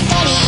Everybody.